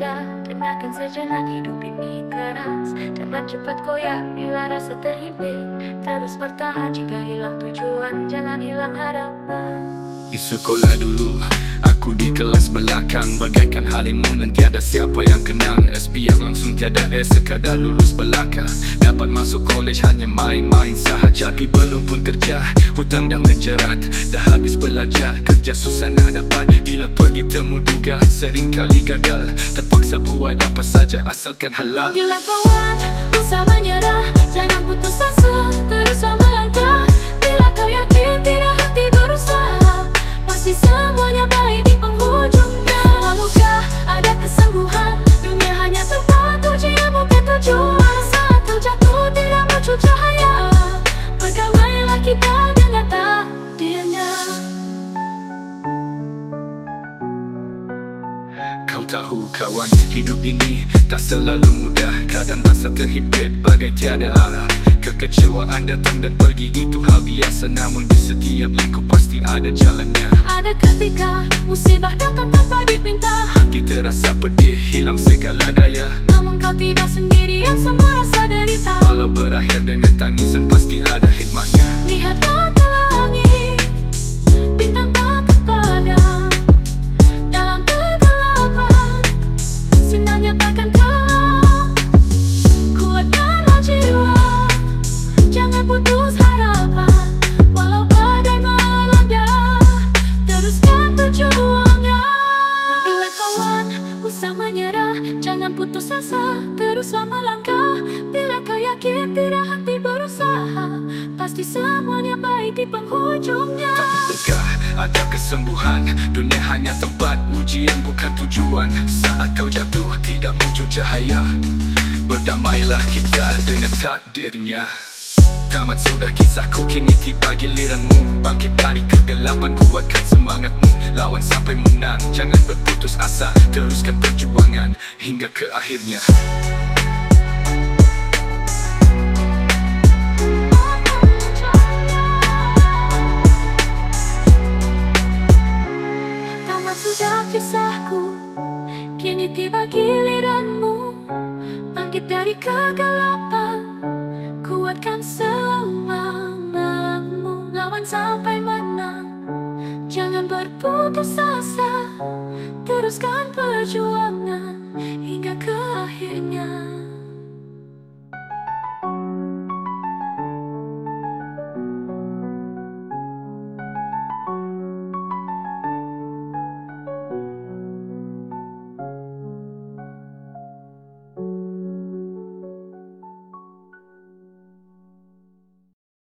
muda Dengarkan sejenak hidup ini keras. Teman cepat koyak bila rasa terhimpit Terus bertahan jika hilang tujuan Jangan hilang harapan. Di sekolah dulu kelas belakang. Bagaikan halimun dan tiada siapa yang kenal. SP yang langsung tiada S Sekadar lulus belaka. Dapat masuk college hanya main-main sahaja. Tapi belum pun kerja Hutang dah menjerat. Dah habis belajar Kerja susah nak dapat. Bila pergi temu duga Sering kali gagal. Terpaksa buat apa saja Asalkan halal. Bila kawan usah menyerah Jangan putus asa tahu kawan, hidup ini tak selalu mudah. Kadang rasa terhimpit bagai tiada arah. Kekecewaan datang dan pergi itu hal biasa. Namun di setiap lingkup pasti ada jalannya. Ada ketika musibah datang tanpa dipinta Hati terasa pedih, hilang segala daya. Namun kau tidak sendirian semua rasa derita. Walau berakhir dengan tangisan pasti ada hikmahnya Sinarnya takkan kalah Kuatkanlah jiwa Jangan putus harapan. Walau badai melanda Teruskan berjuangnya. Bila kawan usah menyerah Jangan putus asa. Teruslah melangkah Bila kau yakin tidak hati berusaha. Pasti semuanya baik di penghujungnya ada kesembuhan. Dunia hanya tempat ujian bukan tujuan. Saat kau jatuh tidak muncul cahaya. Berdamailah kita dengan takdirnya. Tamat sudah kisahku kini tiba giliranmu. Bangkit dari kegelapan kuatkan semangatmu. Lawan sampai menang Jangan berputus asa. Teruskan perjuangan hingga ke akhirnya Kini tiba giliranmu Bangkit dari kegelapan. Kuatkan semangatmu Lawan sampai menang. Jangan berputus asa Teruskan perjuangan Hingga ke akhirnya